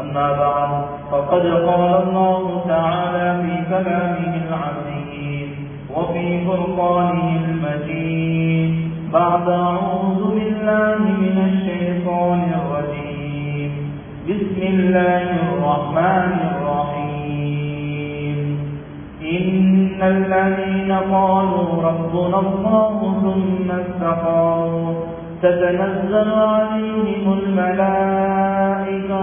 أما بعد فقد قال الله تعالى في كلامه العزيز وفي فرقانه المجيد بعد أعوذ بالله من الشيطان الرجيم. بسم الله الرحمن الرحيم. إن الذين قالوا ربنا الله ثم استقاموا تتنزل عليهم الملائكة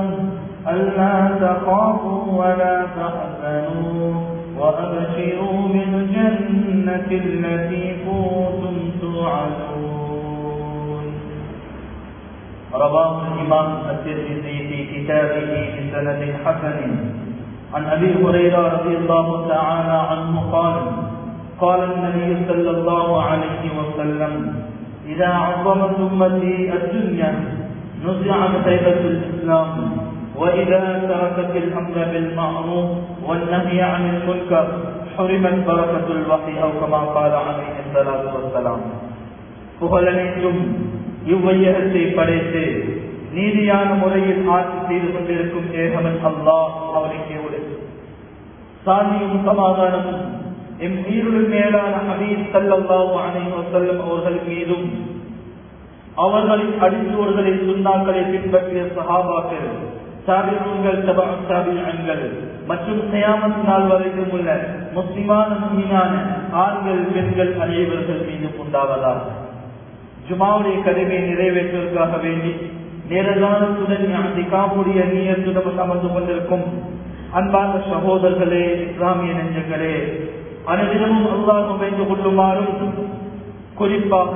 ألا تخافوا ولا تحزنوا وأبشروا بالجنة التي كنتم توعدون. رواه الإمام الترمذي في كتابه بسند حسن. عن أبي هريرة رضي الله تعالى عنه قال قال النبي صلى الله عليه وسلم إذا عظمت أمتي الدنيا نزعت هيبة الإسلام. وإذا تركت الأمر بالمعروف والنهي عن المنكر حرمت بركة الوحي أو كما قال عليه الصلاة والسلام புகழனைத்தும் இவ்வையகத்தை படைத்து நீதியான முறையில் ஆட்சி செய்து கொண்டிருக்கும் ஏகமன் அல்லாஹ் அவனுக்கே உடைத்து சாந்தியும் சமாதானமும் எம் உயிருடன் மேலான ஹபீப் சல்லாஹு அலைஹி வஸல்லம் அவர்கள் மீதும் அவர்களின் அடிச்சோர்களை சுண்ணாக்களை பின்பற்றிய சஹாபாக்கள் சாபிகள் சாபிகள் மற்றும் கயாமத் நாள் வரைக்கும் உள்ள முஸ்லிமான முன்னியான ஆண்கள் பெண்கள் அனைவர்கள் மீது உண்டாவதாக ஜுமாவுடைய கடமை நிறைவேற்றுவதற்காக வேண்டி நேரகாலத்துடன் திகாமுடைய நீயத்துடன் அமர்ந்து கொண்டிருக்கும் அன்பான சகோதரர்களே இஸ்லாமிய நெஞ்சங்களே அனைவரும் அல்லாஹ் வைத்து கொள்ளுமாறும் குறிப்பாக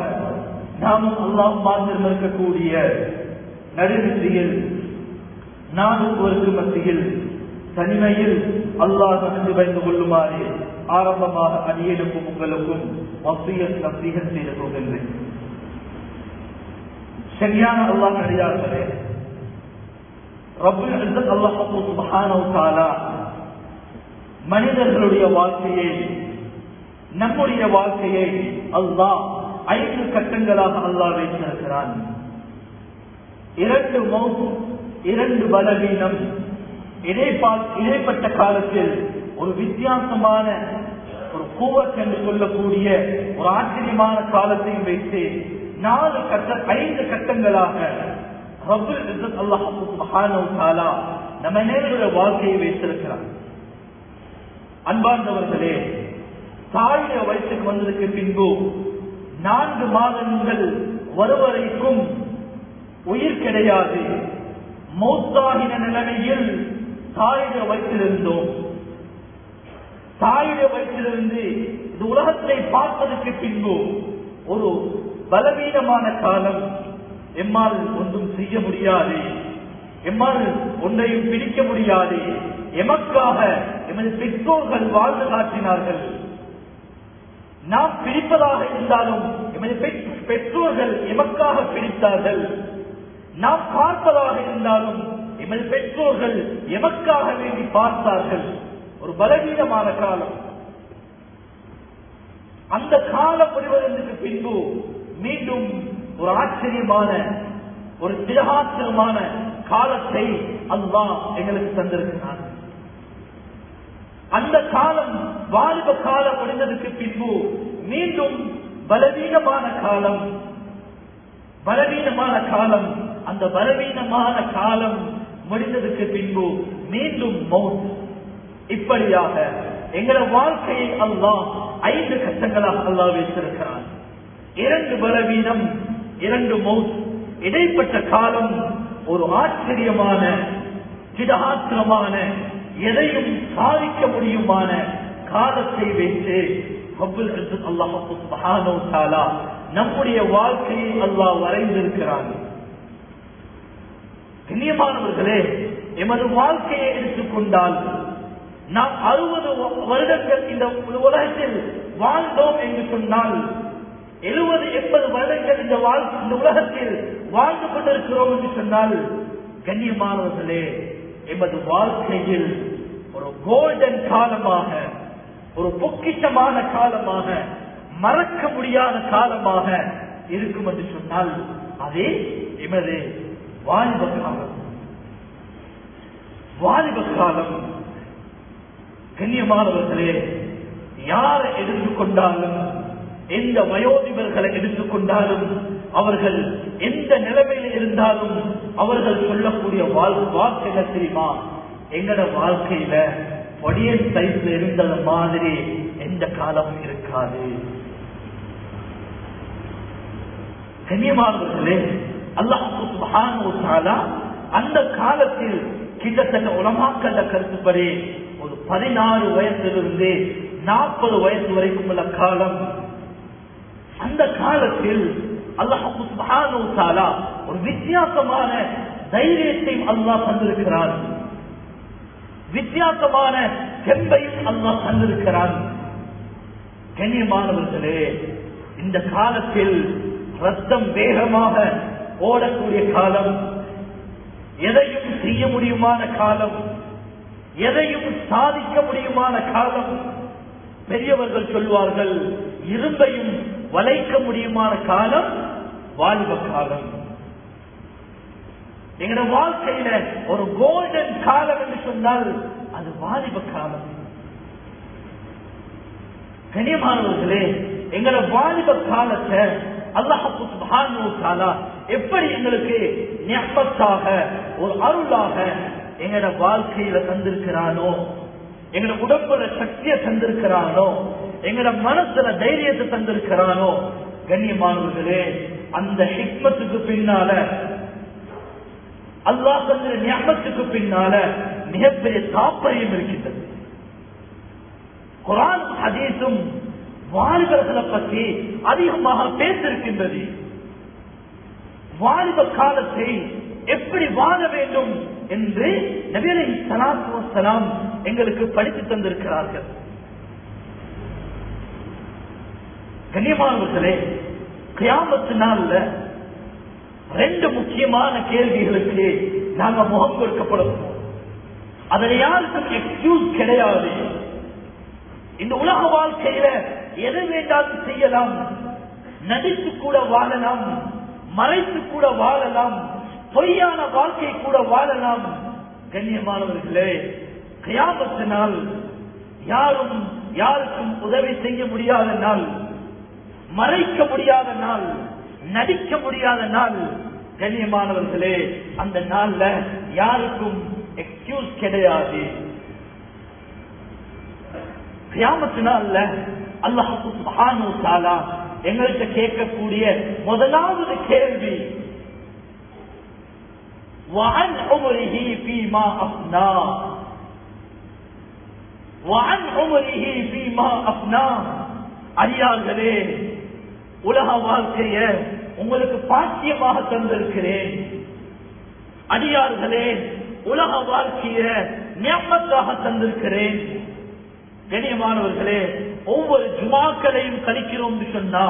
நாமும் அல்லாஹ் மாத்திரம் இருக்கக்கூடிய நான் நாடுவோருக்கு மத்தியில் தனிமையில் அல்லாஹ் அணிந்து பயந்து கொள்ளுமாறு ஆரம்பமாக அடியெடுக்கும் உங்களுக்கும் வசியல் நசீகத் செய்து கொள்கின்றேன். சரியான அல்லாஹ் நடிகார்களே ரபுல் அல்லாஹ் மனிதர்களுடைய வாழ்க்கையை நம்முடைய வாழ்க்கையை அல்லாஹ் ஐந்து கட்டங்களாக அல்லாஹ் வைத்திருக்கிறான். இரண்டு மௌத் இரண்டு பலவீனம். இடைப்பால் இடைப்பட்ட காலத்தில் ஒரு வித்தியாசமான ஒரு கூவத் என்று சொல்லக்கூடிய ஒரு ஆச்சரியமான காலத்தையும் வைத்து நாலு கட்ட ஐந்து கட்டங்களாக நம்ம நேருடைய வாழ்க்கையை வைத்திருக்கிறார். அன்பார்ந்தவர்களே தாயுடைய வயசுக்கு வந்ததுக்கு பின்பு நான்கு மாதங்கள் வருவரைக்கும் உயிர் கிடையாது. மௌத்தாகின நிலைமையில் தாயுடைய வயிற்றிலிருந்தோம் தாயுடைய வயிற்றிலிருந்து இந்த உலகத்தை பார்ப்பதற்கு பின்பு ஒரு பலவீனமான காலம் எம்மால் ஒன்றும் செய்ய முடியாது. எம்மால் ஒன்றையும் பிடிக்க முடியாது. எமக்காக எமது பெற்றோர்கள் வாழ்ந்து காட்டினார்கள். நாம் பிடிப்பதாக இருந்தாலும் எமது பெற்றோர்கள் எமக்காக பிடித்தார்கள் நாம் பார்ப்பதாக இருந்தாலும் எமது பெற்றோர்கள் எமக்காக வேண்டி பார்த்தார்கள். ஒரு பலவீனமான காலம். அந்த காலம் முடிவதற்கு பின்பு மீண்டும் ஒரு ஆச்சரியமான ஒரு திரகாத்திரமான காலத்தை அல்லா எங்களுக்கு தந்திருக்கிறான். அந்த காலம் வாலிப காலம் முடிந்ததுக்கு பின்பு மீண்டும் பலவீனமான காலம் பலவீனமான காலம். அந்த பலவீனமான காலம் முடிந்ததுக்கு பின்பு மீண்டும் மவுத் இப்படியாக எங்களை வாழ்க்கையை அல்லாஹ் ஐந்து கட்டங்களாக அல்லாஹ் வைத்திருக்கிறான். இரண்டு பலவீனம் இரண்டு மவுத் இடைப்பட்ட காலம் ஒரு ஆச்சரியமான திடகாத்திரமான எதையும் சாதிக்க முடியுமான காலத்தை வைத்து அல்லாஹ் நம்முடைய வாழ்க்கையை அல்லாஹ் வரைந்திருக்கிறார்கள் கண்ணியமானவர்களே எமது வாழ்க்கையை எடுத்துக்கொண்டால் நாம் அறுபது வருடங்கள் இந்த உலகத்தில் வாழ்ந்தோம் என்று சொன்னால் எழுபது எண்பது வருடங்கள் இந்த வாழ் இந்த உலகத்தில் வாழ்ந்து கொண்டிருக்கிறோம் என்று சொன்னால் கண்ணியமானவர்களே எமது வாழ்க்கையில் ஒரு கோல்டன் காலமாக ஒரு பொக்கிஷமான காலமாக மறக்க முடியாத காலமாக இருக்கும் என்று சொன்னால் அதே எமது வாலிப காலம் வாலிப காலம் கண்ணியமானவர்களே யாரை எடுத்துக்கொண்டாலும் எந்த வயோதிபர்களை எடுத்துக்கொண்டாலும் அவர்கள் எந்த நிலைமையில் இருந்தாலும் அவர்கள் சொல்லக்கூடிய வாழ்க்கை என்ன தெரியுமா? எங்கட வாழ்க்கையில பொடியன் சைஸ்ல இருந்தது மாதிரி எந்த காலமும் இருக்காது. கண்ணியமானவர்களே அல்லாஹு அந்த காலத்தில் கிட்டத்தட்ட உலமாக்கல்ல கருத்துப்படி ஒரு பதினாறு வயசிலிருந்து நாற்பது வயசு வரைக்கும் உள்ள காலம். அந்த காலத்தில் அல்லாஹாலா ஒரு வித்தியாசமான தைரியத்தை அல்லாஹ் தந்திருக்கிறார் வித்தியாசமான செம்பையும் அல்லாஹ் தந்திருக்கிறான். கண்ணியமானவர்களே இந்த காலத்தில் ரத்தம் வேகமாக ஓடக்கூடிய காலம் எதையும் செய்ய முடியுமான காலம் எதையும் சாதிக்க முடியுமான காலம் பெரியவர்கள் சொல்வார்கள் இரும்பையும் வளைக்க முடியுமான காலம் வாலிப காலம். எங்களோட வாழ்க்கையில ஒரு கோல்டன் காலம் என்று சொன்னால் அது வாலிப காலம். கனியமானவர்களே எங்களோட வாலிப காலத்தை அல்லாஹாலா எப்படி எங்களுக்கு ஞாபகத்தாக ஒரு அருளாக எங்களோட வாழ்க்கையில தந்திருக்கிறானோ எங்களோட உடம்புல சக்தியை தந்திருக்கிறானோ எங்களோட மனசுல தைரியத்தை தந்திருக்கிறானோ கண்ணியமானவர்களே அந்த ஹிக்மத்துக்கு பின்னால அல்லாஹ் தந்திர ஞாபகத்துக்கு பின்னால மிகப்பெரிய தாற்பயம் இருக்கின்றது. குரான் அதீசும் வாலிபர்களை பற்றி அதிகமாக பேசிருக்கின்றது வாலிப காலத்தை எப்படி வாழ வேண்டும் என்று நவீன சனாத்துவசலாம் எங்களுக்கு படித்து தந்திருக்கிறார்கள். கண்ணியமானவர்களே கியாமத்து நாள்ல ரெண்டு முக்கியமான கேள்விகளுக்கு நாங்க முகம் கொடுக்கப்படுவோம் அதில் யாருக்கும் எக்ஸ்கியூஸ் கிடையாது. இந்த உலக வாழ்க்கையில எது வேண்டாலும் செய்யலாம். நடித்து கூட வாழலாம். மறைத்து கூட வாழலாம். பொய்யான வாழ்க்கை கூட வாழலாம். கண்ணியமானவர்களே நாள் யாரும் யாருக்கும் உதவி செய்ய முடியாத நாள். மறைக்க முடியாத நாள் நடிக்க முடியாத நாள். கண்ணியமானவர்களே அந்த நாள்ல யாருக்கும் எக்ஸ்கியூஸ் கிடையாது. கியாமத்தினால அல்லாஹு எங்கள்கிட்ட கேட்கக்கூடிய முதலாவது கேள்வி وعن عمره فيما أفنى وعن عمره فيما أفنى அடியார்களே உலக வாழ்க்கைய உங்களுக்கு பாக்கியமாக தந்திருக்கிறேன் அடியார்களே உலக வாழ்க்கைய ஞாபகத்தாக தந்திருக்கிறேன் கண்ணியமானவர்களே ஒவ்வொரு ஜுமாக்களையும் கழிக்கிறோம் சொன்னா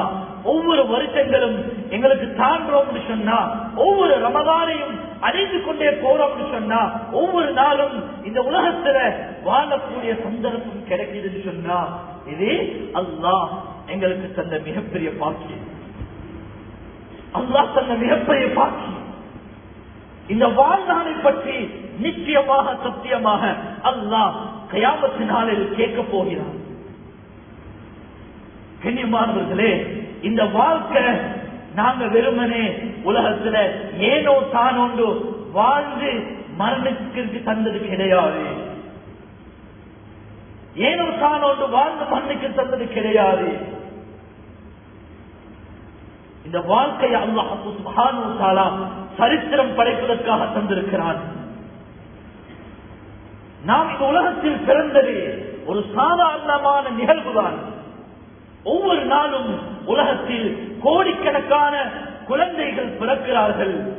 ஒவ்வொரு வருஷங்களும் எங்களுக்கு தாண்டோம் சொன்னா ஒவ்வொரு ரமதானையும் அடைந்து கொண்டே போறோம் சொன்னா ஒவ்வொரு நாளும் இந்த உலகத்துல வாழக்கூடிய சந்தர்ப்பம் கிடைக்குதுன்னு சொன்னா இதே அல்லாஹ் எங்களுக்கு தந்த மிகப்பெரிய பாக்கியம். அல்லாஹ் தந்த மிகப்பெரிய பாக்கியம். இந்த வாழ்நாளை பற்றி நிச்சயமாக சத்தியமாக அல்லாஹ் கயாமத்தினாலில் கேட்க போகிறான். கண்ணியமானவர்களே இந்த வாழ்க்கை நாங்க வெறுமனே உலகத்துல ஏனோ தானோண்டு வாழ்ந்து மரணத்துக்கு தந்தது கிடையாது ஏனோ தானோண்டு வாழ்ந்து மண்ணுக்கு தந்தது கிடையாது இந்த வாழ்க்கையை அல்லாஹாலா சரித்திரம் படைப்பதற்காக தந்திருக்கிறான். நாம் இந்த உலகத்தில் பிறந்தது ஒரு சாதாரணமான நிகழ்வுதான். ஒவ்வொரு நாளும் உலகத்தில் கோடிக்கணக்கான குழந்தைகள் பிறக்கிறார்கள்.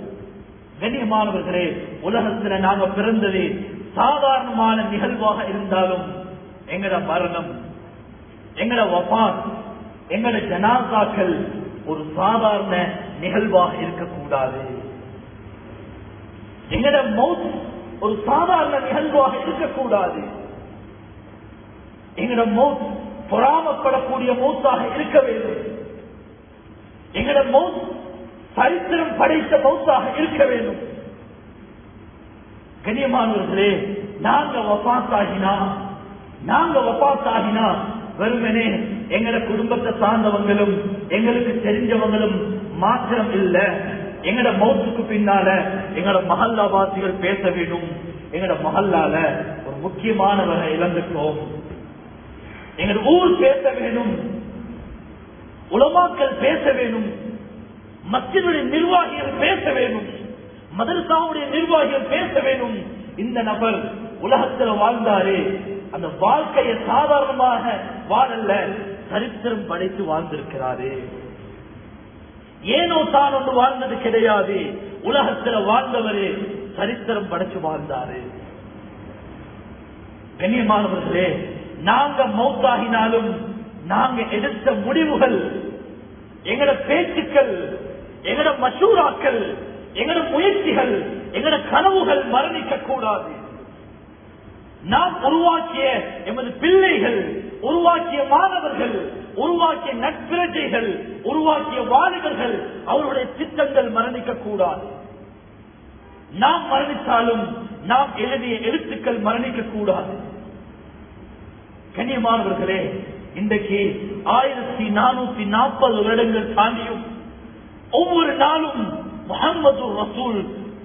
கண்ணியமானவர்களே உலகத்துல நாங்க பிறந்தது சாதாரணமான நிகழ்வாக இருந்தாலும் எங்கட மரணம் எங்கட வபாத் எங்கட ஜனாசாக்கள் ஒரு சாதாரண நிகழ்வாக இருக்கக்கூடாது. எங்கட மௌத் ஒரு சாதாரண நிகழ்வாக இருக்கக்கூடாது. எங்கட மௌத் பொறாமப்படக்கூடிய மௌத்தாக இருக்க வேண்டும். எங்களோட மௌத் சரித்திரம் படைத்த மௌத்தாக இருக்க வேண்டும். கண்ணியமானவர்களே நாங்க வபாத்தாகினா நாங்க வபாத்தாகினா வெறுமனே எங்கட குடும்பத்தை சார்ந்தவங்களும் எங்களுக்கு தெரிஞ்சவங்களும் மாத்திரம் இல்ல. எங்கட மௌத்துக்கு பின்னால எங்கட மஹல்லாவாசிகள் பேச வேண்டும். எங்கட மஹல்லால ஒரு முக்கியமானவரை இழந்துட்டோம். எங்கள் ஊர் பேச வேணும் உலமாக்கள் பேச வேணும் மத்தியுடைய நிர்வாகிகள் பேச வேணும் மதரசாவுடைய நிர்வாகிகள் பேச வேணும் இந்த நபர் உலகத்தில் வாழ்ந்தாரே. அந்த வாழ்க்கையை சாதாரணமாக வாழல்ல சரித்திரம் படைத்து வாழ்ந்திருக்கிறாரே. ஏனோ தான் ஒன்று வாழ்ந்தது கிடையாது. உலகத்தில் வாழ்ந்தவரே சரித்திரம் படைச்சு வாழ்ந்தாரு. கண்ணியமானவர்களே நாங்க மௌத்தாகினாலும் நாங்க எடுத்த முடிவுகள் எங்கட பேச்சுக்கள் எங்கட மசூராக்கள் எங்கட முயற்சிகள் எங்கட கனவுகள் மரணிக்க கூடாது நாம் உருவாக்கிய எமது பிள்ளைகள் உருவாக்கிய மாணவர்கள் உருவாக்கிய நட்பிரஜைகள் உருவாக்கிய வாலிபர்கள் அவருடைய திட்டங்கள் மரணிக்க கூடாது நாம் மரணித்தாலும் நாம் எழுதிய எழுத்துக்கள் மரணிக்க கூடாது கண்ணியமானவர்களே இன்றைக்கு ஆயிரத்தி நானூத்தி நாற்பது வருடங்கள் தாண்டியும் ஒவ்வொரு நாளும் முகமது ரசூல்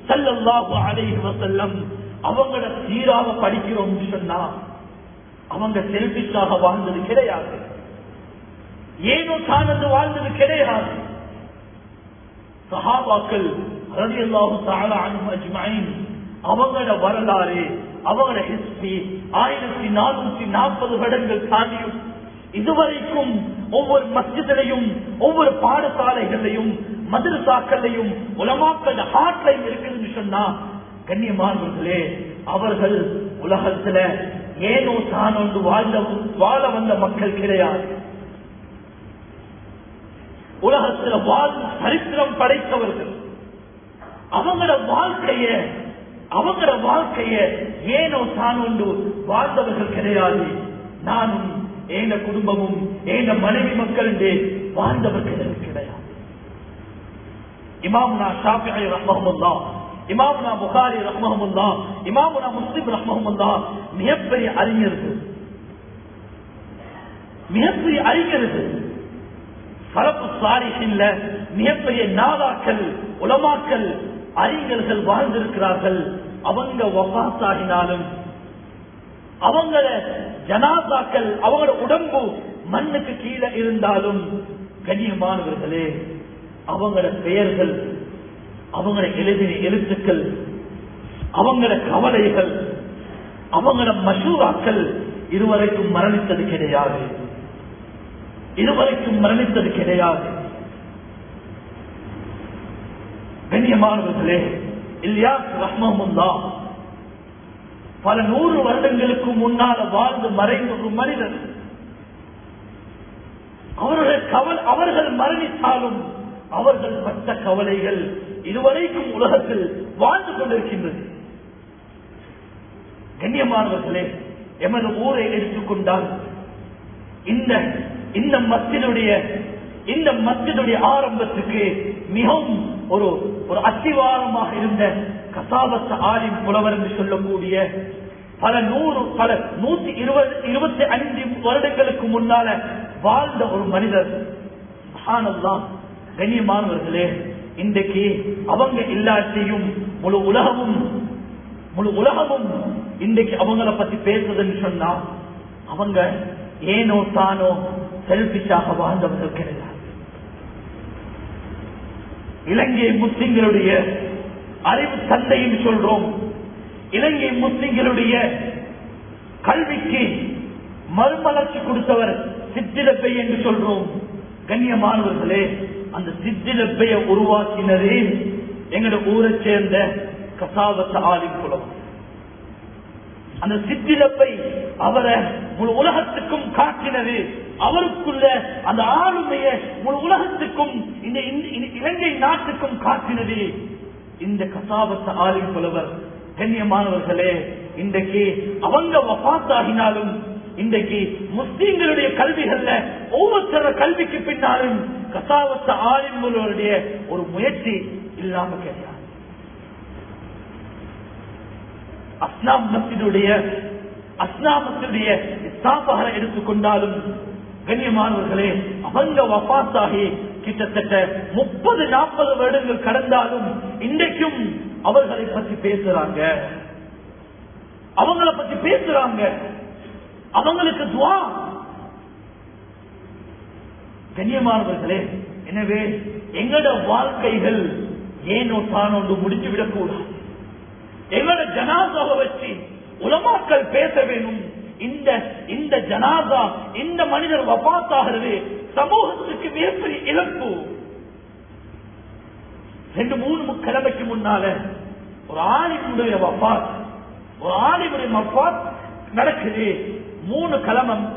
சல்லல்லாஹு அலைஹி வசல்லம் அவங்கள சீராக படிக்கிறோம் சொன்னா அவங்க செல்பிக்காக வாழ்ந்தது கிடையாது. ஏனோ தானது வாழ்ந்தது கிடையாது. சஹாபாக்கள் அவங்களோட வரலாறு அவங்களோட ஹிஸ்டரி ஆயிரத்தி நானூத்தி நாற்பது வருடங்கள் தாண்டியும் இதுவரைக்கும் ஒவ்வொரு மஸ்ஜிதிலையும் ஒவ்வொரு பாடசாலைகளையும் மதுரசாக்களையும் உலமாக்கள் ஹாட்லைன் இருக்குதுன்னு சொன்னா கண்ணியமானவர்களே அவர்கள் உலகத்துல ஏனோ தான் ஒன்று வாழ்ந்த வாழ வந்த மக்கள் கிடையாது. உலகத்துல வாழ் சரித்திரம் படைத்தவர்கள். அவங்களோட வாழ்க்கைய அவங்களோட வாழ்க்கைய ஏனோ தான் வாழ்ந்தவர்கள் கிடையாது. நானும் ஏன குடும்பமும் ஏன மனைவி மக்கள் வாழ்ந்தவர்கள் கிடையாது. இமாம்னா ஷாஃபிஐ ரஹ்மஹமுல்லா இமாம்னா புகாரி ரஹ்மஹமுல்லா இமாமுனா முஸ்லிம் ரஹ்மஹமுல்லா மிகப்பெரிய அறிஞர்கள். மிகப்பெரிய அறிஞர்கள். பரப்பு சாரிஹின்ல மிகப்பெரிய நாதாக்கள் உலமாக்கல் அறிஞர்கள் வாழ்ந்திருக்கிறார்கள். அவங்க வபாத்தாகினாலும் அவங்கள ஜனாதாக்கள் அவங்களோட உடம்பு மண்ணுக்கு கீழே இருந்தாலும் கண்ணியமானவர்களே அவங்களோட பெயர்கள் அவங்கள எழுதின எழுத்துக்கள் அவங்கள கவலைகள் அவங்கள மசூராக்கள் இதுவரைக்கும் மரணித்தது கிடையாது. இதுவரைக்கும் மரணித்தது கிடையாது. கண்ணியமானவர்களே இல்லையா ரஹ்மமுல்லா பல நூறு வருடங்களுக்கு முன்னால வாழ்ந்து மறைந்த ஒரு மனிதர். அவருடைய கவல் அவர்கள் மரணித்தாலும் அவர்கள் பட்ட கவலைகள் இதுவரைக்கும் உலகத்தில் வாழ்ந்து கொண்டிருக்கின்றது. கண்ணியமானவர்களே எமது ஊரை எடுத்துக்கொண்டால் இந்த இந்த மத்தினுடைய இந்த மத்தினுடைய ஆரம்பத்துக்கு மிகவும் ஒரு ஒரு அத்திவாரமாக இருந்த கசாபத்த ஆலிம் புலவர் என்று சொல்லக்கூடிய பல நூறு பல நூத்தி இருபது இருபத்தி ஐந்து வருடங்களுக்கு முன்னால வாழ்ந்த ஒரு மனிதர். சுப்ஹானல்லாஹ் கண்ணியமானவர்களே இன்றைக்கு அவங்க இல்லாட்டியும் முழு உலகமும் முழு உலகமும் இன்றைக்கு அவங்கள பத்தி பேசுதுன்னு சொன்னா அவங்க ஏனோ தானோ செல்பிஷாக வாழ்ந்தவர்கள் கிடையாது. இலங்கை முஸ்லிம்களுடைய அறிவு தந்தையும் சொல்றோம். இலங்கை முஸ்லிம்களுடைய கல்விக்கு மறுமலர்ச்சி கொடுத்தவர் சித்திரப்பை என்று சொல்றோம். கண்ணியமானவர்களே அந்த சித்திரப்பையை உருவாக்கினரே எங்களோட ஊரை சேர்ந்த கசாவத்த ஆலிம் குலம். அந்த சித்திரப்பை அவரை முழு உலகத்துக்கும் காட்டினது. அவருக்குள்ள அந்த ஆளுமையை முழு உலகத்துக்கும் இந்த இலங்கை நாட்டுக்கும் காட்டினது. இந்த கசாபத்த ஆளும் புலவர் கண்ணியமானவர்களே இன்றைக்கு அவங்க வபாத்தாகினாலும் இன்றைக்கு முஸ்லீம்களுடைய கல்விகள்ல ஒவ்வொருத்தர கல்விக்கு பின்னாலும் கசாவத்த ஆலிம்களுடைய ஒரு முயற்சி இல்லாம கிடையாது. அஸ்லாம் மஸ்ஜிதுடைய அஸ்லாமத்தினுடைய மஸ்ஜிதுடைய எடுத்துக்கொண்டாலும் கண்ணியமானவர்களே அவங்க வபாத்தாகி கிட்டத்தட்ட முப்பது நாற்பது வருடங்கள் கடந்தாலும் இன்றைக்கும் அவர்களை பற்றி பேசுறாங்க. அவங்கள பற்றி பேசுறாங்க. அவங்களுக்கு துவா. கண்ணியமானவர்களே எனவே எங்கட வாழ்க்கைகள் ஏனோ தானோண்டு முடிஞ்சு விடக்கூடாது எங்களோட ஜனாசாவை வச்சு உலமாக்கள் பேச வேணும். இந்த இந்த ஜனாதா இந்த மனிதர் வபாத்தாகிறது சமூகத்துக்கு மிகப்பெரிய இழப்பு. ரெண்டு மூணு கிழமைக்கு முன்னால ஒரு ஆலிமுடைய வபாத் ஒரு ஆலிமுடைய வபாத் நடக்குது. மூணு கிழமம்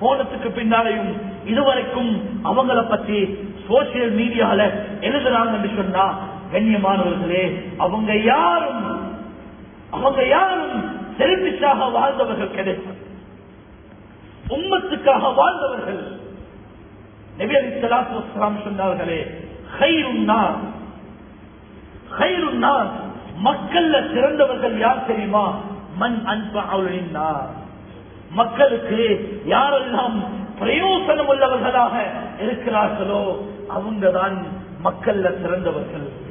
போனதுக்கு பின்னாலையும் இதுவரைக்கும் அவங்கள பத்தி சோசியல் மீடியால எழுதுறாங்கன்னு சொன்னா கண்ணியமானவர்களே அவங்க யாரும் அவங்க யாரும் செல்பிஷாக வாழ்ந்தவர்கள் கிடைக்கும். உம்மத்துக்காக வாழ்ந்தவர்கள். நபி அலி சொன்னார்களே மக்கள்ல சிறந்தவர்கள் யார் தெரியுமா? மண் அன்பா மக்களுக்கு யாரெல்லாம் பிரயோசனம் உள்ளவர்களாக இருக்கிறார்களோ அவங்கதான் மக்கள்ல சிறந்தவர்கள்.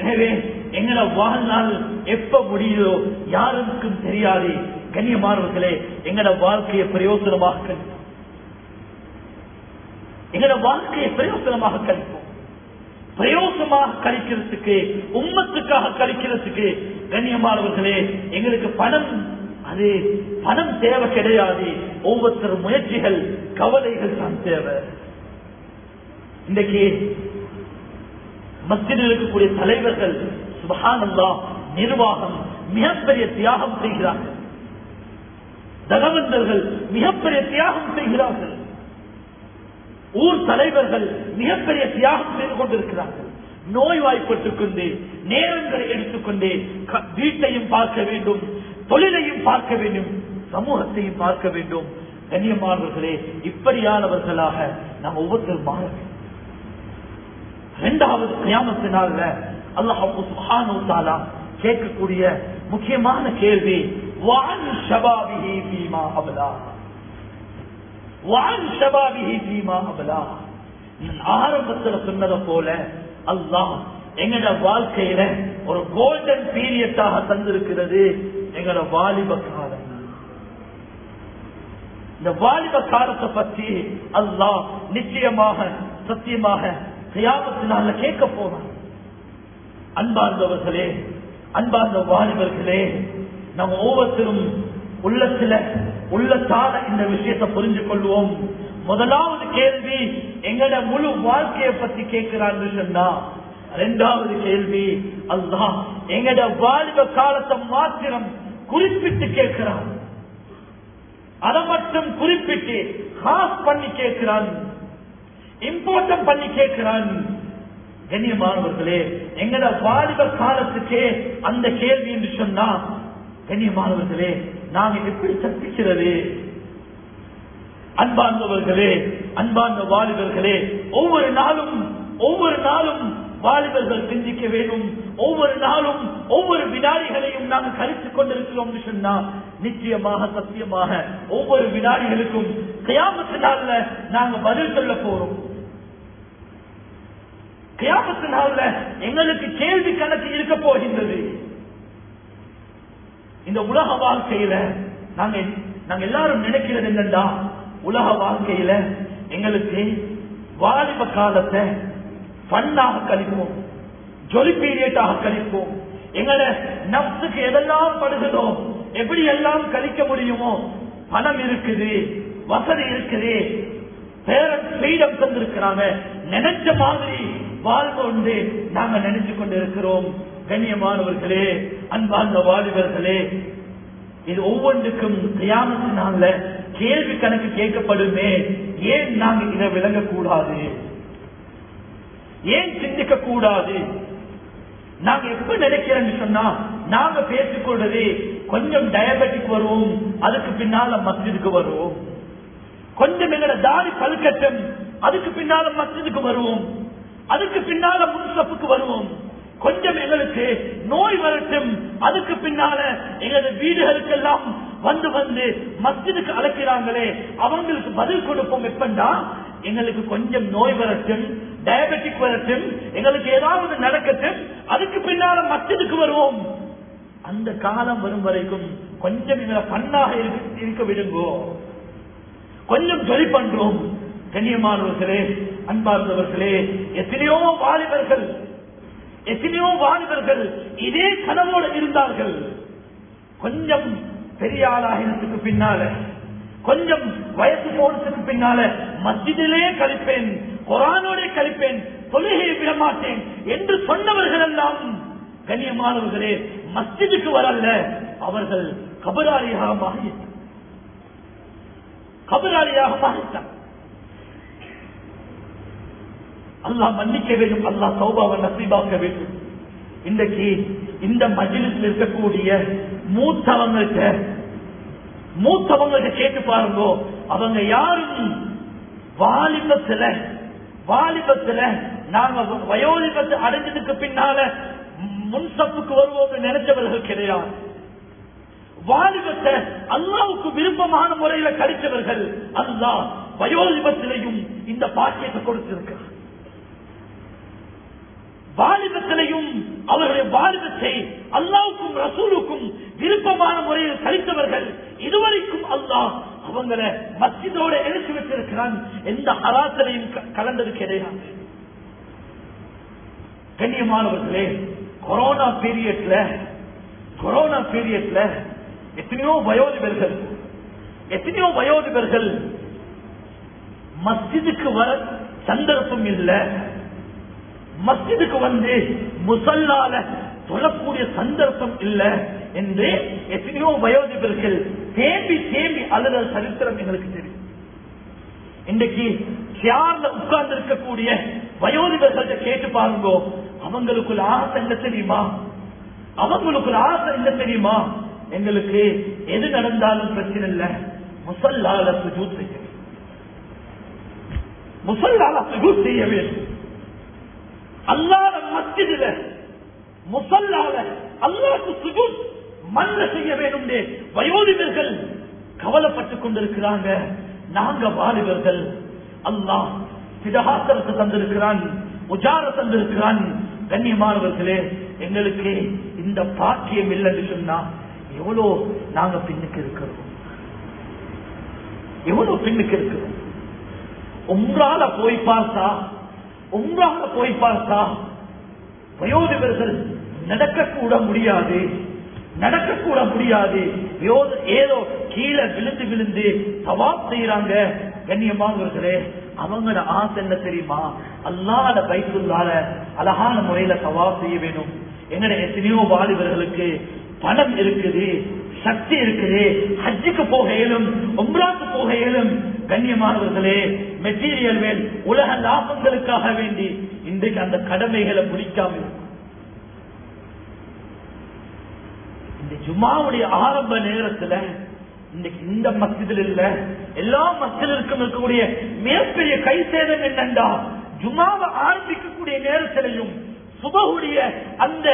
எனவே எங்களை வாழ்நாள் எப்ப முடியுதோ யாருக்கும் தெரியாது கண்ணியமானவர்களே எங்களோட வாழ்க்கையை பிரயோசனமாக கழிப்போம். எங்களோட வாழ்க்கையை பிரயோசனமாக கழிப்போம். பிரயோசனமாக கழிக்கிறதுக்கு உம்மத்துக்காக கழிக்கிறதுக்கு கண்ணியமானவர்களே எங்களுக்கு பணம் அது பணம் தேவை கிடையாது. ஒவ்வொருத்தர் முயற்சிகள் கவலைகள் தான் தேவை. இன்றைக்கு மத்தியில் இருக்கக்கூடிய தலைவர்கள் சுபகானந்தா நிர்வாகம் மிகப்பெரிய தியாகம் செய்கிறார்கள். தனவந்தர்கள் மிகப்பெரிய தியாகம் செய்கிறார்கள். ஊர் தலைவர்கள் மிகப்பெரிய தியாகம் செய்து கொண்டிருக்கிறார்கள். நோய்வாய்ப்பட்டுக் கொண்டு நேரங்களை எடுத்துக்கொண்டே க- வீட்டையும் பார்க்க வேண்டும் தொழிலையும் பார்க்க வேண்டும் சமூகத்தையும் பார்க்க வேண்டும். கண்ணியமானவர்களே இப்படியானவர்களாக நாம் ஒவ்வொருத்தரும் மாற வேண்டும். இரண்டாவது கியாமத்தினால அல்லாஹ் சுப்ஹானஹு வ தஆலா கேட்கக்கூடிய முக்கியமான கேள்வி வான் ஷபாபிஹி ஃபீமா அபலா? வான் ஷபாபிஹி ஃபீமா அபலா? நான் ஆரம்பத்துல சொன்னதை போல அல்லாஹ் எங்கட வாழ்க்கையில ஒரு கோல்டன் பீரியட்டாக தந்திருக்கிறது எங்கட வாலிப காலம். இந்த வாலிப காலத்தை பற்றி அல்லாஹ் நிச்சயமாக சத்தியமாக கியாமத்தினால கேட்க போறான் அன்பார்ந்தவர்களே அன்பார்ந்த வாலிபர்களே நம்ம ஒவ்வொருத்தரும் உள்ளத்துல உள்ளத்தால இந்த விஷயத்தை புரிஞ்சு கொள்வோம் முதலாவது கேள்வி எங்கட முழு வாழ்க்கையை பத்தி கேட்கிறான்னு சொன்னா இரண்டாவது கேள்வி அதுதான் எங்கட வாலிப காலத்தை மாத்திரம் குறிப்பிட்டு கேட்கிறான். அதை மட்டும் குறிப்பிட்டு ஹாஸ் பண்ணி கேட்கிறான். இம்பார்ட்டன் பண்ணி கேட்கிறான். கண்ணியமானவர்களே எங்கட வாலிப காலத்துக்கே அந்த கேள்வி என்று சொன்னா கண்ணியமானவர்களே நாங்க எப்படி தப்பிக்கிறது அன்பார்ந்தவர்களே அன்பார்ந்த வாலிபர்களே ஒவ்வொரு நாளும் ஒவ்வொரு நாளும் வாலிபர்கள் சிந்திக்க வேண்டும். ஒவ்வொரு நாளும் ஒவ்வொரு வினாடிகளையும் நாங்கள் கழித்துக் கொண்டிருக்கிறோம் சொன்னா நிச்சயமாக சத்தியமாக ஒவ்வொரு வினாடிகளுக்கும் கையாமத்தினால நாங்கள் பதில் சொல்ல போறோம். கியாபத்து நாள்ல எங்களுக்கு கேள்வி கணக்கு இருக்க போகின்றது இந்த உலக வாழ்க்கையில நாங்க நாங்க எல்லாரும் நினைக்கிறது என்னண்டா உலக வாழ்க்கையில எங்களுக்கு வாலிப காலத்தை பண்ணாக கழிப்போம் ஜொலி பீரியட்டாக கழிப்போம் எங்களை நப்சுக்கு எதெல்லாம் படுகிறோம் எப்படி எல்லாம் கழிக்க முடியுமோ பணம் இருக்குது வசதி இருக்குது பேரண்ட் ஃப்ரீடம் தந்திருக்கிறாங்க நினைச்ச மாதிரி வாழ்வோண்டு நாங்க நினைச்சு கொண்டிருக்கிறோம். கண்ணியமானவர்களே அன்பார்ந்த வாலிபர்களே இது ஒவ்வொன்றுக்கும் தியானத்தினால கேள்வி கணக்கு கேட்கப்படுமே. ஏன் நாங்க இதை விளங்கக்கூடாது? ஏன் சிந்திக்க கூடாது நாங்க எப்ப நினைக்கிறேன்னு சொன்னா நாங்க பேசிக்கொள்றது கொஞ்சம் டயபெட்டிக் வருவோம். அதுக்கு பின்னால மஸ்ஜிதுக்கு வருவோம். கொஞ்சம் எங்கட தாடி பழுக்கட்டும். அதுக்கு பின்னால மஸ்ஜிதுக்கு வருவோம். அதுக்கு பின்னால முன்சப்புக்கு வருவோம். கொஞ்சம் எங்களுக்கு நோய் வரட்டும். அதுக்கு பின்னால எங்களது வீடுகளுக்கெல்லாம் வந்து வந்து மஸ்ஜிதுக்கு அழைக்கிறாங்களே அவங்களுக்கு பதில் கொடுப்போம். எப்பண்டா? எங்களுக்கு கொஞ்சம் நோய் வரட்டும் டயபெட்டிக் வரட்டும் எங்களுக்கு ஏதாவது நடக்கட்டும் அதுக்கு பின்னால மஸ்ஜிதுக்கு வருவோம். அந்த காலம் வரும் வரைக்கும் கொஞ்சம் எங்களை பண்ணாக இருக்க- விடுங்கோ. கொஞ்சம் சொல்லி பண்றோம். கண்ணியமானவர்களே அன்பார்ந்தவர்களே எத்தனையோ வாலிபர்கள் எத்தனையோ வாலிபர்கள் இதே கனவோடு இருந்தார்கள். கொஞ்சம் பெரிய ஆளாகினத்துக்கு பின்னால கொஞ்சம் வயசு போனதுக்கு பின்னால மஸ்ஜிதிலே கழிப்பேன் குரானோட கழிப்பேன் தொழுகையை விடமாட்டேன் என்று சொன்னவர்கள் எல்லாம் கண்ணியமானவர்களே மஸ்ஜிதுக்கு வரல அவர்கள் கபராளியாக மாறிட்டார் கபராளியாக மாறிட்டார் அல்லாஹ் மன்னிக்க வேண்டும் அல்லா சௌபாவை நசீபாக்க வேண்டும். இன்றைக்கு இந்த மஜிலில் இருக்கக்கூடிய மூத்தவங்கள்ட்ட மூத்தவங்கள்ட்ட கேட்டு பாருங்க அவங்க யாரும் வாலிபத்துல வாலிபத்துல நாங்க வயோலிபத்தை அடைஞ்சதுக்கு பின்னால முன்சப்புக்கு வருவோம் நினைச்சவர்கள் கிடையாது வாலிபத்தை அல்லாவுக்கு விருப்பமான முறையில கழித்தவர்கள் அல்லாஹ் வயோலிபத்திலையும் இந்த பாக்கியத்தை கொடுத்திருக்கிறார். வாலிபத்திலையும் அவருடைய வாலிபத்தை அல்லாவுக்கும் ரசூலுக்கும் விருப்பமான முறையில் கழித்தவர்கள் இதுவரைக்கும் அல்லாஹ் அவங்கள மத்தியதோட எழுச்சி வச்சிருக்கிறான் எந்த ஹராத்தனையும் க- கலந்தது கிடையாது கண்ணியமானவர்களே கொரோனா பீரியட்ல கொரோனா பீரியட்ல எத்தனையோ வயோதிபர்கள் எத்தனையோ வயோதிபர்கள் மஸ்ஜிதுக்கு வர சந்தர்ப்பம் இல்லை. மஸ்ஜிதுக்கு வந்து முசல்லால சொல்லக்கூடிய சந்தர்ப்பம் இல்ல என்று எத்தனையோ வயோதிபர்கள் தேம்பி தேம்பி அழுத சரித்திரம் எங்களுக்கு தெரியும். இன்றைக்கு சேர்ல உட்கார்ந்து இருக்கக்கூடிய வயோதிபர்கள்ட்ட கேட்டு பாருங்க அவங்களுக்குள்ள ஆசை என்ன தெரியுமா? அவங்களுக்குள்ள ஆசை என்ன தெரியுமா? எங்களுக்கு எது நடந்தாலும் பிரச்சனை இல்ல. முசல்லால சுஜூத் செய்ய முசல்லால சுஜூத் செய்ய வேண்டும். அல்லாத மஸ்ஜிதுல முசல்லால அல்லாக்கு சுஜூத் மண்ண செய்ய வேண்டும் வயோதிபர்கள் கவலைப்பட்டுக் கொண்டிருக்கிறாங்க. நாங்க வாலிபர்கள். அல்லாஹ் சிதகாத்திரத்தை தந்திருக்கிறான் உஜார தந்திருக்கிறான். கண்ணியமானவர்களே எங்களுக்கு இந்த பாக்கியம் இல்லைன்னு சொன்னா எவ்வளோ நாங்க பின்னுக்கு இருக்கிறோம்? எவ்வளவு பின்னுக்கு இருக்கிறோம்? உங்களால போய் பார்த்தா உங்களால போய் பார்த்தா வயோதிபர்கள் நடக்கக்கூட முடியாது நடக்கக்கூட முடியாது. ஏதோ கீழே விழுந்து விழுந்து தவாப் செய்யறாங்க கண்ணியமானவர்களே அவங்களோட ஆசை என்ன தெரியுமா? அல்லாத பைக்குள்ளால அழகான முறையில தவாப் செய்ய வேணும். எங்கட எத்தனையோ வாலிபர்களுக்கு பணம் இருக்குது. சக்தி இருக்குது. ஹஜ்ஜுக்கு போக இயலும் உம்ராக்கு போக இயலும் கண்ணியமானவர்களே மெட்டீரியல் மேல் உலக லாபங்களுக்காக வேண்டி இன்றைக்கு அந்த கடமைகளை முடிக்காம இந்த ஜுமாவுடைய ஆரம்ப நேரத்துல இன்னைக்கு இந்த மசிதில் இல்ல எல்லா மஸ்ஜிதிற்கும் இருக்கக்கூடிய மிகப்பெரிய கை சேதம் என்னண்டா? ஜுமாவை ஆரம்பிக்கக்கூடிய நேரத்திலையும் சுபகுடைய அந்த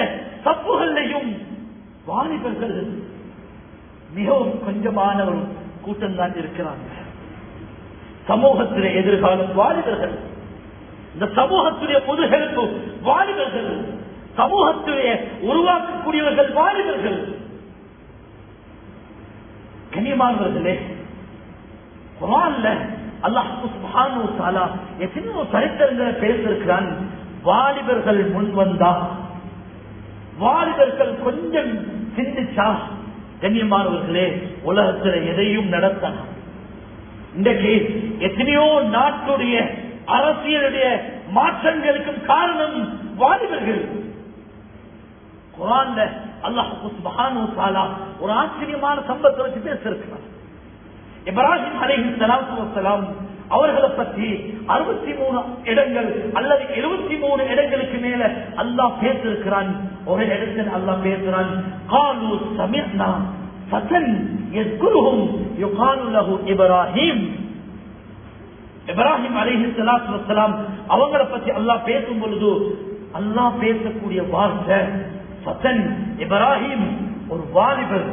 தப்புகளையும் வாலிபர்கள் மிகவும் கொஞ்சமான ஒரு கூட்டம் தான் இருக்கிறாங்க. சமூகத்திலே எதிர்காலம் வாலிபர்கள். இந்த சமூகத்துடைய முதுகெலும்பு வாலிபர்கள். சமூகத்துடைய உருவாக்கக்கூடியவர்கள் வாலிபர்கள். கண்ணியமானவர்களே குரான்ல அல்லாஹ் சுப்ஹானஹு எத்தனையோ சரித்திரங்களை வாலிபர்கள் முன் வந்தா வாலிபர்கள் கொஞ்சம் சிந்திச்சா கண்ணியமானவர்களே உலகத்தில் எதையும் நடத்தலாம் இன்றைக்கு எத்தனையோ நாட்டுடைய அரசியலுடைய மாற்றங்களுக்கும் காரணம் வாலிபர்கள். குரான் அல்லாஹ் ஒரு ஆச்சரியமான சம்பவத்தை வச்சு பேசிருக்கிறார் இப்ராஹிம் அலைஹி சலாத்து வசலாம் அவர்களை பற்றி அறுபத்தி மூணு இடங்கள் அல்லது எழுபத்தி மூணு இடங்களுக்கு மேல அல்லாஹ் பேசிருக்கிறான் ஒரு இடத்தில் அல்லாஹ் பேசுறான் காலு சமிஅனா சதன் யஸ்குருஹும் யுகாலு லஹு இப்ராஹிம். இப்ராஹிம் அலைஹி ஸலாத்து வஸலாம் அவங்கள பத்தி அல்லாஹ் பேசும் பொழுது அல்லாஹ் பேசக்கூடிய வார்த்தை ஃபதன் இப்ராஹிம் ஒரு வாலிபர்.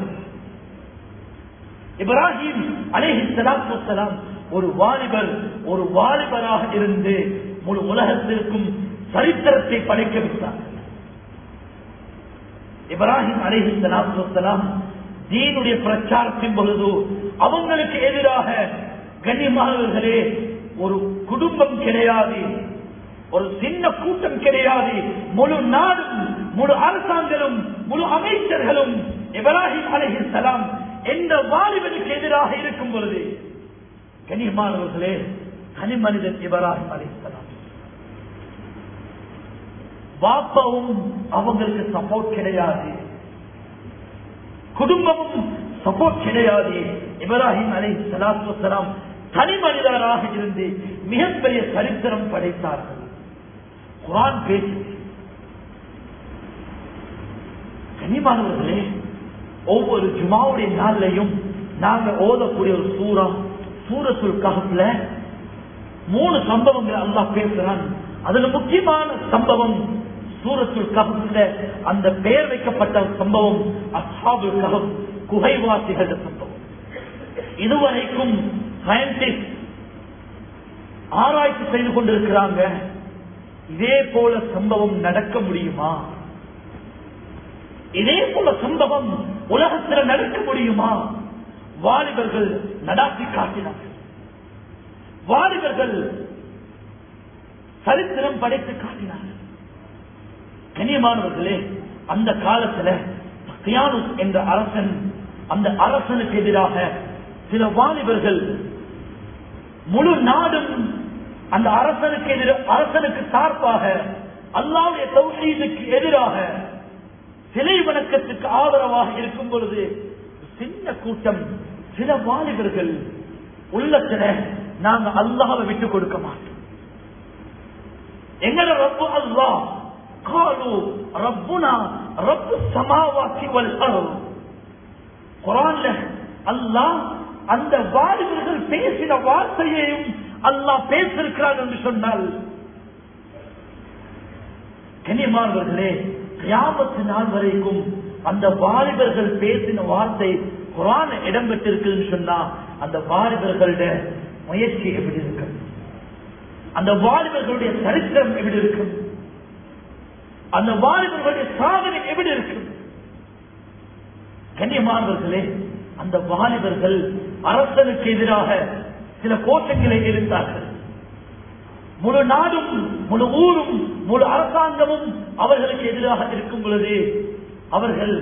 இப்ராஹிம் அலைஹி ஸலாத்து வஸலாம் ஒரு வாலிபர் ஒரு வாலிபராக இருந்து முழு உலகத்திற்கும் சரித்திரத்தை படைக்க வைத்தார் இப்ராஹிம் அலைஹி ஸலாத்து தீனுடைய பிரச்சாரத்தின் பொழுது அவங்களுக்கு எதிராக கண்ணியமானவர்களே ஒரு குடும்பம் கிடையாது ஒரு சின்ன கூட்டம் கிடையாது. முழு நாடும் முழு அரசாங்கமும் முழு அமைச்சர்களும் இப்ராஹிம் அலைஹி ஸலாம் எந்த வாலிபனுக்கு எதிராக இருக்கும் பொழுது கனிமானவர்களே கனிமனிதன் இப்ராஹிம் அழைத்தலாம் பாப்பாவும் அவங்களுக்கு சப்போர்ட் கிடையாது. குடும்பமும் சப்போர்ட் கிடையாது. இப்ராஹிம் அலை சலாத்து தனி மனிதராக இருந்து மிகப்பெரிய சரித்திரம் படைத்தார்கள். குரான் பேசி கனிமானவர்களே ஒவ்வொரு ஜுமாவுடைய நாள்லையும் நாங்க ஓதக்கூடிய ஒரு சூறா சூரத்துல் கஹப்ல மூணு சம்பவங்கள் அல்லாஹ் பேசுறான். அதுல முக்கியமான சம்பவம் சூரத்துல் கஹப்ல அந்த பெயர் வைக்கப்பட்ட சம்பவம் அசாபுல் கஹப் குகைவாசிகள் சம்பவம். இதுவரைக்கும் சயின்டிஸ்ட் ஆராய்ச்சி செய்து கொண்டிருக்கிறாங்க. இதே போல சம்பவம் நடக்க முடியுமா? இதே போல சம்பவம் உலகத்தில் நடக்க முடியுமா? வாலிபர்கள் நடாத்தி காட்டினார்கள் வாலிபர்கள் சரித்திரம் படைத்து காட்டினார்கள். கனியமானவர்களே அந்த காலத்துல கியானுஸ் என்ற அரசன் அந்த அரசனுக்கு எதிராக சில வாலிபர்கள் முழு நாடும் அந்த அரசனுக்கு எதிர அரசனுக்கு சார்பாக அல்லாவுடைய தௌசீதுக்கு எதிராக சிலை வணக்கத்துக்கு ஆதரவாக இருக்கும் பொழுது சின்ன கூட்டம் சில வாலிபர்கள் உள்ளத்துல நாங்க அல்லாவை விட்டு கொடுக்க மாட்டோம். எங்களை ரப்பு அல்லா காலு ரப்புனா ரப்பு சமாவாசி குரான்ல அல்லாஹ் அந்த வாலிபர்கள் பேசின வார்த்தையையும் அல்லாஹ் பேசிருக்கிறார் என்று சொன்னால் கனிமானவர்களே கிராமத்து நாள் வரைக்கும் அந்த வாலிபர்கள் பேசின வார்த்தை குரான் இடம் பெற்றிருக்குன்னு சொன்னா அந்த வாலிபர்களுடைய முயற்சி எப்படி இருக்கும் அந்த வாலிபர்களுடைய சரித்திரம் எப்படி இருக்கும் அந்த வாலிபர்களுடைய சாதனை எப்படி இருக்கும் கண்ணியமானவர்களே அந்த வாலிபர்கள் அரசனுக்கு எதிராக சில கோஷங்களை இருந்தார்கள் முழு நாடும் முழு ஊரும் முழு அரசாங்கமும் அவர்களுக்கு எதிராக இருக்கும் பொழுது அவர்கள்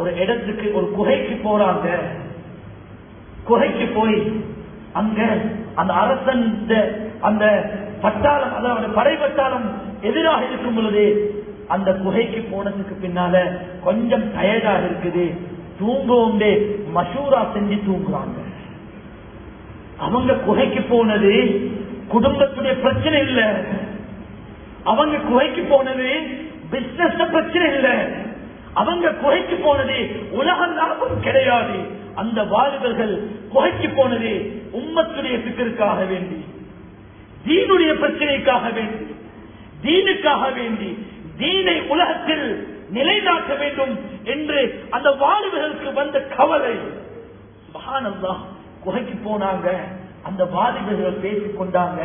ஒரு இடத்துக்கு ஒரு குகைக்கு போறாங்க. குகைக்கு போய் அங்க அந்த அரசன் அந்த பட்டாளம் அதாவது படை பட்டாளம் எதிராக இருக்கும் பொழுது அந்த குகைக்கு போனதுக்கு பின்னால கொஞ்சம் டயர்டாக இருக்குது. தூங்குவோண்டே மசூரா செஞ்சு தூங்குறாங்க அவங்க குகைக்கு போனது குடும்பத்துடைய பிரச்சனை இல்லை. அவங்க குகைக்கு போனது பிசினஸ் பிரச்சனை இல்லை. அவங்க குகைக்கு போனது உலக லாபம் கிடையாது. அந்த வாலிபர்கள் குகைக்கு போனது உம்மத்துடைய பிக்கருக்காக வேண்டி தீனுடைய பிரச்சனைக்காக வேண்டி தீனுக்காக வேண்டி தீனை உலகத்தில் நிலைநாட்ட வேண்டும் என்று அந்த வாலிபர்களுக்கு வந்த கவலை. மகானந்தா குகைக்கு போனாங்க. அந்த வாலிபர்கள் பேசிக் கொண்டாங்க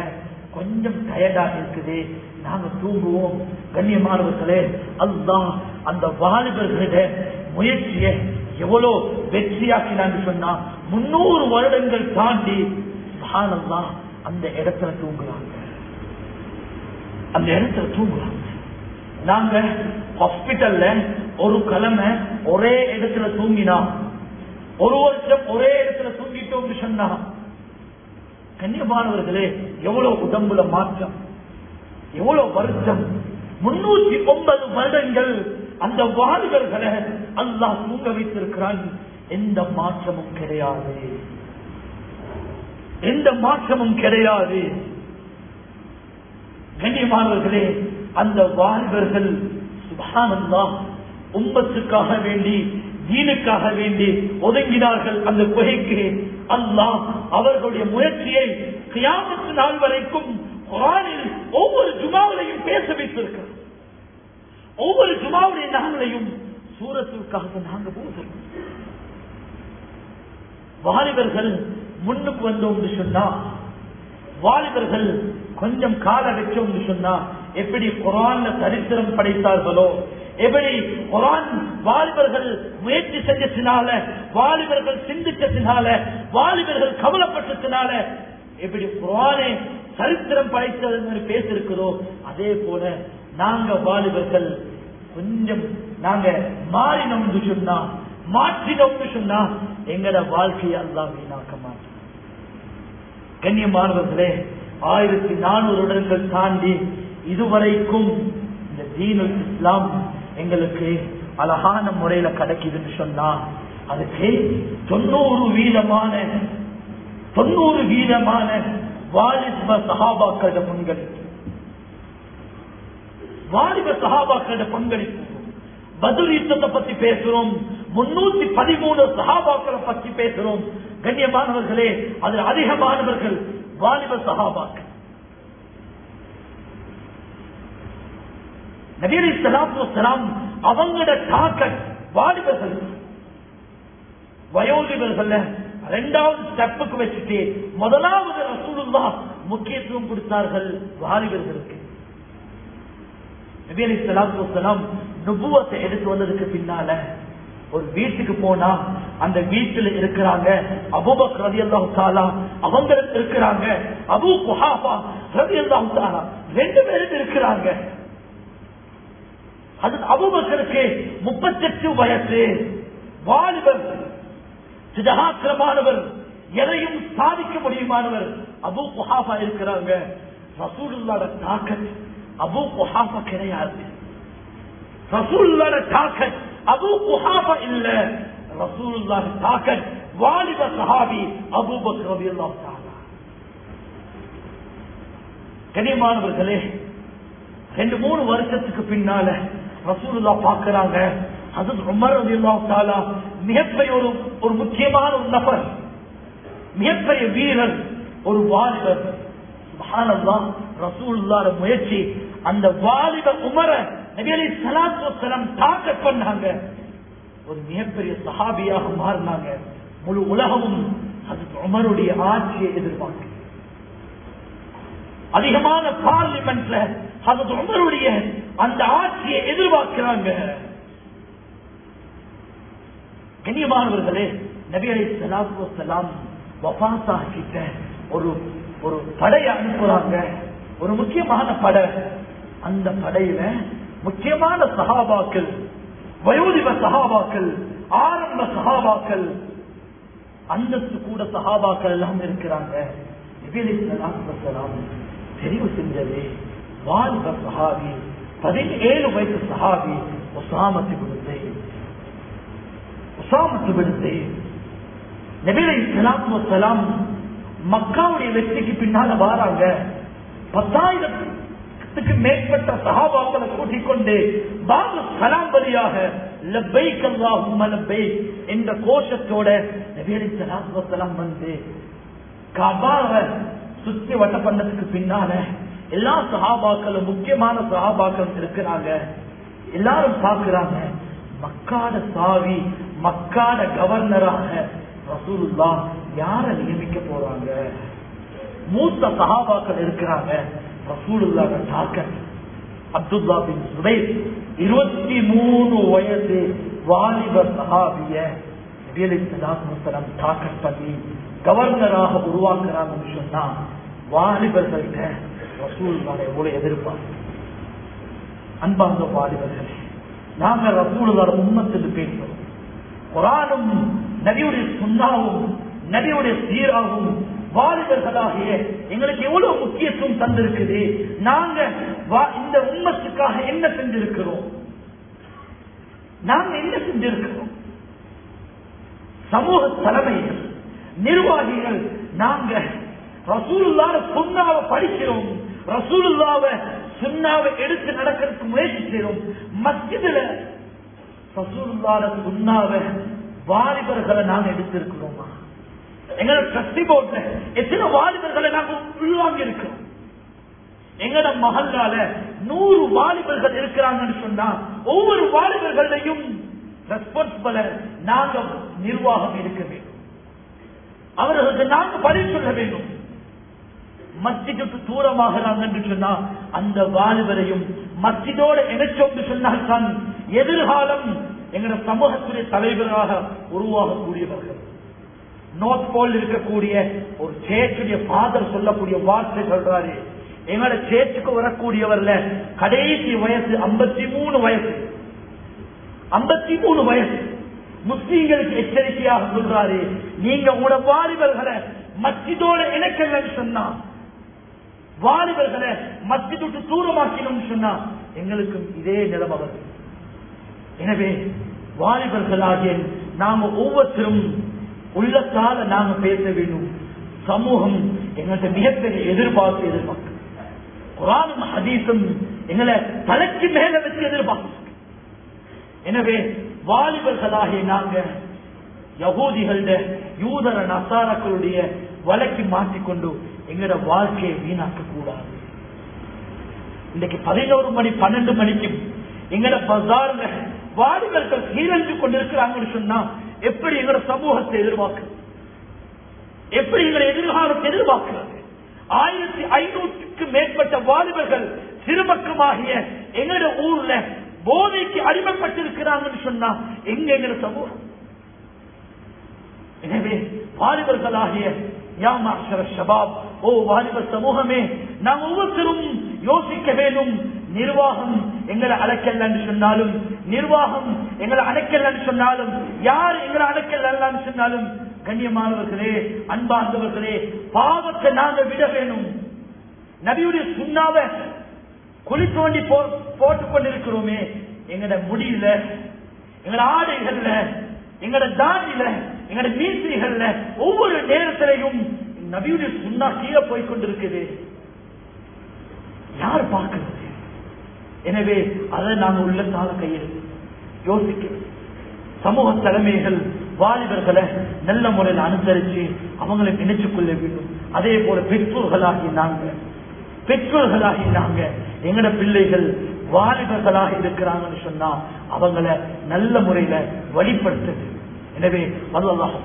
கொஞ்சம் டயர்டாக இருக்குது. நாங்க தூங்குவோம். கண்ணியமானவர்களே அதுதான் அந்த வாலிபர்களிட முயற்சியை எவ்வளவு வெற்றியாக்கினான்னு சொன்னா முன்னூறு வருடங்கள் தாண்டி தான் அந்த இடத்துல தூங்குறாங்க. அந்த இடத்துல தூங்குறாங்க. நாங்க ஹாஸ்பிட்டல்ல ஒரு கிழமை ஒரே இடத்துல தூங்கினா ஒரு வருஷம் ஒரே இடத்துல தூங்கிட்டோம்னு சொன்னா கண்ணியமானவர்களே எவ்வளவு உடம்புல மாற்றம். எவ்வளவு வருஷம்? முன்னூத்தி ஒன்பது வருடங்கள் அந்த வாலிபர்களை அல்லாஹ் தூங்க வைத்திருக்கிறான். எந்த மாற்றமும் கிடையாது. எந்த மாற்றமும் கிடையாது. கண்ணியமானவர்களே அந்த வாலிபர்கள் சுபானந்தா உம்பத்துக்காக வேண்டி தீனுக்காக வேண்டி ஒதுங்கினார்கள் அந்த குகைக்கு. அல்லாஹ் அவர்களுடைய முயற்சியை கியாமத்து நாள் வரைக்கும் குரானில் ஒவ்வொரு ஜுமாவிலையும் பேச வைத்திருக்கிறார் ஒவ்வொரு ஜுமாவுடைய நகங்களையும் சூரத்துக்காக நாங்க போகிறோம் வாலிபர்கள் முன்னுக்கு வந்தோம் சொன்னா வாலிபர்கள் கொஞ்சம் கால வச்சோம் சொன்னா எப்படி குரான்ல தரித்திரம் படைத்தார்களோ எப்படி குரான் வாலிபர்கள் முயற்சி செஞ்சத்தினால வாலிபர்கள் சிந்திச்சத்தினால வாலிபர்கள் கவலைப்பட்டதுனால எப்படி குரானை சரித்திரம் படைத்தது என்று அதே போல நாங்க வாலிபர்கள் கொஞ்சம் நாங்க மாறினோம் சொன்னா மாற்றினோம் சொன்னா எங்கட வாழ்க்கையை அல்லா வீணாக்க மாட்டோம் கண்ணியமானவர்களே ஆயிரத்தி நானூறு வருடங்கள் தாண்டி இதுவரைக்கும் இந்த தீனு இஸ்லாம் எங்களுக்கு அழகான முறையில கிடைக்குதுன்னு சொன்னா அதுக்கு தொண்ணூறு வீதமான தொண்ணூறு வீதமான வாலிப சகாபாக்கள பங்களிப்பு வாலிப சகாபாக்கள பங்களிப்பு பதில் யுத்தத்தை பத்தி பேசுறோம். முன்னூத்தி பதிமூணு சகாபாக்களை பத்தி பேசுறோம். கண்ணியமானவர்களே அதில் அதிகமானவர்கள் வாலிப சகாபாக்கள் நபீரி சலாத்து சலாம் அவங்களோட தாக்கல் வாலிபர்கள் வயோதிபர்கள் ரெண்டாவது ஸ்டெப்புக்கு வச்சுட்டு முதலாவது ரசூலுல்லா முக்கியத்துவம் கொடுத்தார்கள் வாலிபர்களுக்கு. நபீரி சலாத்து நுபுவத்தை எடுத்து வந்ததுக்கு பின்னால ஒரு வீட்டுக்கு போனா அந்த வீட்டுல இருக்கிறாங்க அபுபக் ரவி அல்லாஹாலா அவங்க இருக்கிறாங்க அபு குஹாபா ரவி அல்லாஹாலா ரெண்டு பேரும் இருக்கிறாங்க. அது அபுபக்கருக்கு முப்பத்தெட்டு வயசு. வாலிபர் சிதகாத்திரமானவர் எதையும் சாதிக்க முடியுமானவர் அபு குஹாஃபா இருக்கிறாங்க. ரசூலுல்லாட தாக்கத் அபு குஹாஃபா கிடையாது. ரசூலுல்லாட தாக்கத் அபு குஹாஃபா இல்ல. ரசூலுல்லாஹ் தாக்கத் வாலிப சஹாபி அபூபக்கர் ரலியல்லாஹு கனியமானவர்களே கனிமானவர்களே ரெண்டு மூணு வருஷத்துக்கு பின்னால ரசூலுல்லா பாக்குறாங்க அது உமர் ரலியல்லாஹு மிகப்பெரிய ஒரு ஒரு முக்கியமான ஒரு நபர். மிகப்பெரிய வீரர் ஒரு வாலிபர். சுப்ஹானல்லாஹ் ரசூலுல்லாஹ் முயற்சி. அந்த வாலிப உமர நபி அலி சலாத்து பண்ணாங்க. ஒரு மிகப்பெரிய சஹாபியாக மாறினாங்க. முழு உலகமும் அது உமருடைய ஆட்சியை எதிர்பார்க்க அதிகமான பார்லிமெண்ட்ல அது உமருடைய அந்த ஆட்சியை எதிர்பார்க்கிறாங்க. கண்ணியமானவர்களே நபி அலி சலாத்து வசலாம் வபாசா கிட்ட ஒரு ஒரு படையை அனுப்புறாங்க. ஒரு முக்கியமான படை. அந்த படையில முக்கியமான சகாபாக்கள் வயோதிப சகாபாக்கள் ஆரம்ப சகாபாக்கள் அந்தஸ்து கூட சகாபாக்கள் எல்லாம் இருக்கிறாங்க. தெரிவு செஞ்சது வாலிப சஹாபி பதினேழு வயசு சஹாபி ஒசாமத்தை கொடுத்தேன் உசாமத்து விடுத்து நபிலை சலாத்து வசலாம் மக்காவுடைய வெற்றிக்கு பின்னால வாராங்க. பத்தாயிரத்துக்கு மேற்பட்ட சகாபாக்களை கூட்டிக் கொண்டு பாபு சலாம் வழியாக லப்பை கல்லா உம்மலப்பை என்ற கோஷத்தோட நபிலை சலாத்து வசலாம் வந்து கபாவை சுத்தி வட்ட பண்ணதுக்கு பின்னால எல்லா சகாபாக்களும் முக்கியமான சகாபாக்கள் இருக்கிறாங்க. எல்லாரும் பாக்குறாங்க மக்காட சாவி மக்காட கவர்னராக ரசூலுல்லா யார நியமிக்க போறாங்க? மூத்த சகாபாக்கள் இருக்கிறாங்க. ரசூலுல்லாட டாக்கர் அப்துல்லா பின் சுபை இருபத்தி மூணு வயது வாலிப சகாபிய வேலைத்தலாம் தாக்கல் பண்ணி கவர்னராக உருவாக்குறாங்கன்னு சொன்னா வாலிபர்கள்ட்ட ரசூலுல்லாட எவ்வளவு எதிர்பார்ப்பு? அன்பார்ந்த வாலிபர்கள் நாங்க ரசூலுல்லாட உண்மத்தில் பேசுறோம். குரானும் நபியுடைய சுண்ணாவும் நபியுடைய சீராவும் வாலிபர்களாகிய எங்களுக்கு எவ்வளவு முக்கியத்துவம் தந்திருக்குது? நாங்க வா- இந்த உம்மத்துக்காக என்ன செஞ்சிருக்கிறோம்? நாங்க என்ன செஞ்சிருக்கிறோம்? சமூக தலைமைகள் நிர்வாகிகள் நாங்க ரசூலுல்லாத சுண்ணாவை படிக்கிறோம். ரசூலுல்லாவை சுண்ணாவை எடுத்து நடக்கிறதுக்கு முயற்சி செய்யறோம் மஸ்ஜிதுல ரசூலுல்லாத சுண்ணாவை வாலிபர்களை நாங்க எடுத்திருக்கிறோமா? எங்களோட ட்ரஸ்டி போர்ட்ல எத்தனை வாலிபர்களை நாங்க உள்வாங்கி இருக்கிறோம் எங்கட மகளால நூறு வாலிபர்கள் இருக்கிறாங்கன்னு சொன்னா ஒவ்வொரு வாலிபர்களையும் ரெஸ்பான்சிபிள நாங்க நிர்வாகம் இருக்க வேண்டும். அவர்களுக்கு நாங்க பதில் சொல்ல வேண்டும். மஸ்ஜிதுக்கு தூரமாகிறாங்க என்று சொன்னா அந்த வாலிபரையும் மஸ்ஜிதோட இணைச்சோம் சொன்னால் தான் எதிர்காலம் எங்களோட சமூகத்துடைய தலைவராக உருவாகக்கூடியவர்கள். நோர்த் போல் இருக்கக்கூடிய ஒரு சேச்சுடைய ஃபாதர் சொல்லக்கூடிய வார்த்தை சொல்றாரு. எங்களோட சேச்சுக்கு வரக்கூடியவர்ல கடைசி வயசு ஐம்பத்தி மூணு வயசு. ஐம்பத்தி மூணு வயசு. முஸ்லீம்களுக்கு எச்சரிக்கையாக சொல்றாரு. நீங்க உங்களோட வாலிபர்களை மத்தியதோட இணைக்கலன்னு சொன்னா வாலிபர்களை மஸ்ஜித் விட்டு தூரமாக்கணும்னு சொன்னா எங்களுக்கும் இதே நிலைமை வருது. எனவே வாலிபர்களாகிய நாம ஒவ்வொருத்தரும் உள்ளத்தால நாங்க பேச வேண்டும். சமூகம் எங்கள்கிட்ட மிகப்பெரிய எதிர்பார்ப்பு எதிர்பார்க்கு குரானும் ஹதீசும் எங்களை தலைக்கு மேல வச்சு எதிர்பார்க்கு எனவே வாலிபர்களாகிய நாங்க யகூதிகள யூதர நசாரக்களுடைய வலைக்கு மாற்றிக்கொண்டு எங்களோட வாழ்க்கையை வீணாக்க கூடாது இன்னைக்கு பதினோரு மணி பன்னெண்டு மணிக்கும் எங்கட பசார்ல வாலிபர்கள் சீரழிஞ்சு கொண்டிருக்கிறாங்கன்னு சொன்னா எப்படி எங்களோட சமூகத்தை எதிர்பார்க்க எப்படி எங்களை எதிர்காலத்தை எதிர்பார்க்கிறது? ஆயிரத்தி ஐநூற்றுக்கு மேற்பட்ட வாலிபர்கள் சிறுபக்கமாகிய எங்களோட ஊர்ல போதைக்கு அடிமைப்பட்டிருக்கிறாங்கன்னு சொன்னா எங்க எங்களோட சமூகம்? எனவே வாலிபர்களாகிய யாமாஷர ஷபாப் ஓ வாலிபர் சமூகமே நாம் ஒவ்வொருத்தரும் யோசிக்க வேண்டும் நிர்வாகம் எங்களை அழைக்கலன்னு சொன்னாலும் நிர்வாகம் எங்களை அழைக்கலன்னு சொன்னாலும் யார் எங்களை அழைக்கலன்னு சொன்னாலும் கண்ணியமானவர்களே அன்பார்ந்தவர்களே பாவத்தை நாங்கள் விட வேணும். நபியுடைய சுண்ணாவை குளி தோண்டி போ- போட்டுக் கொண்டிருக்கிறோமே எங்கட முடியல எங்கட ஆடைகள்ல எங்கட தாண்டில எங்கட மீசைகள்ல ஒவ்வொரு நேரத்திலையும் நபியுடைய சுண்ணா கீழே போய் கொண்டிருக்குது. யார் பார்க்கிறது? எனவே அதை நாங்க உள்ளத்தால கையில் யோசிக்கிறோம் சமூக தலைமைகள் வாலிபர்களை நல்ல முறையில் அனுசரிச்சு அவங்களை நினைச்சுக் கொள்ள வேண்டும். அதே போல பெற்றோர்களாகி நாங்க பெற்றோர்களாகி நாங்க எங்கட பிள்ளைகள் வாலிபர்களாக இருக்கிறாங்கன்னு சொன்னா அவங்கள நல்ல முறையில வழிபடுத்துது எனவே அல்லாஹ்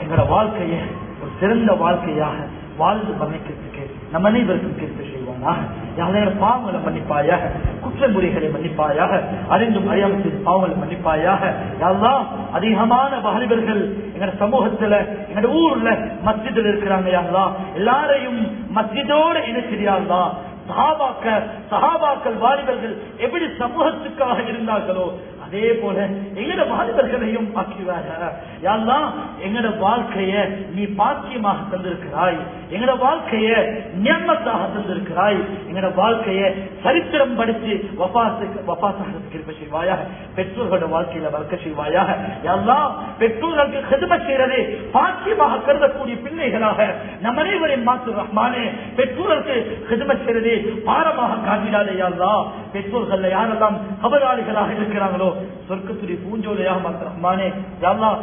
எங்களோட வாழ்க்கையை ஒரு சிறந்த வாழ்க்கையாக வாழ்ந்து மன்னிக்கிறதுக்கு நம் அனைவருக்கும் கேட்டு செய்வானாக பாவங்களை மன்னிப்பாயாக குற்றமுறைகளை மன்னிப்பாயாக அறிந்தும் அறியாமல் பாவங்களை மன்னிப்பாயாக. யாரெல்லாம் அதிகமான வாலிபர்கள் எங்க சமூகத்துல எங்க ஊர்ல மஸ்ஜிதில் இருக்கிறாங்க யாரெல்லாம் எல்லாரையும் மஸ்ஜிதோட இணைச்சிரியாங்களா சஹாபாக்க சஹாபாக்கள் வாலிபர்கள் எப்படி சமூகத்துக்காக இருந்தார்களோ அதே போல எங்கட வாலிபர்களையும் ஆக்குவாயாக யாரெல்லாம் எங்கட வாழ்க்கைய நீ பாக்கியமாக தந்திருக்கிறாய். எங்கட வாழ்க்கைய நியமத்தாக தந்திருக்கிறாய். எங்கட வாழ்க்கைய சரித்திரம் படித்து வபாசாக கிருப்ப செய்வாயாக. பெற்றோர்களோட வாழ்க்கையில வளர்க்க செய்வாயாக. யாரெல்லாம் பெற்றோர்களுக்கு கெதும செய்யறதே பாக்கியமாக கருதக்கூடிய பிள்ளைகளாக நம் அனைவரையும் மாத்து ரஹ்மானே பெற்றோர்களுக்கு கெதும செய்யறதே பாரமாக காட்டிடாதே யாரெல்லாம் பெற்றோர்கள் யாரெல்லாம் கபராளிகளாக இருக்கிறாங்களோ சொர்க்கத்துடைய பூஞ்சோலையாக மாற்று ரஹ்மானே யாரெல்லாம்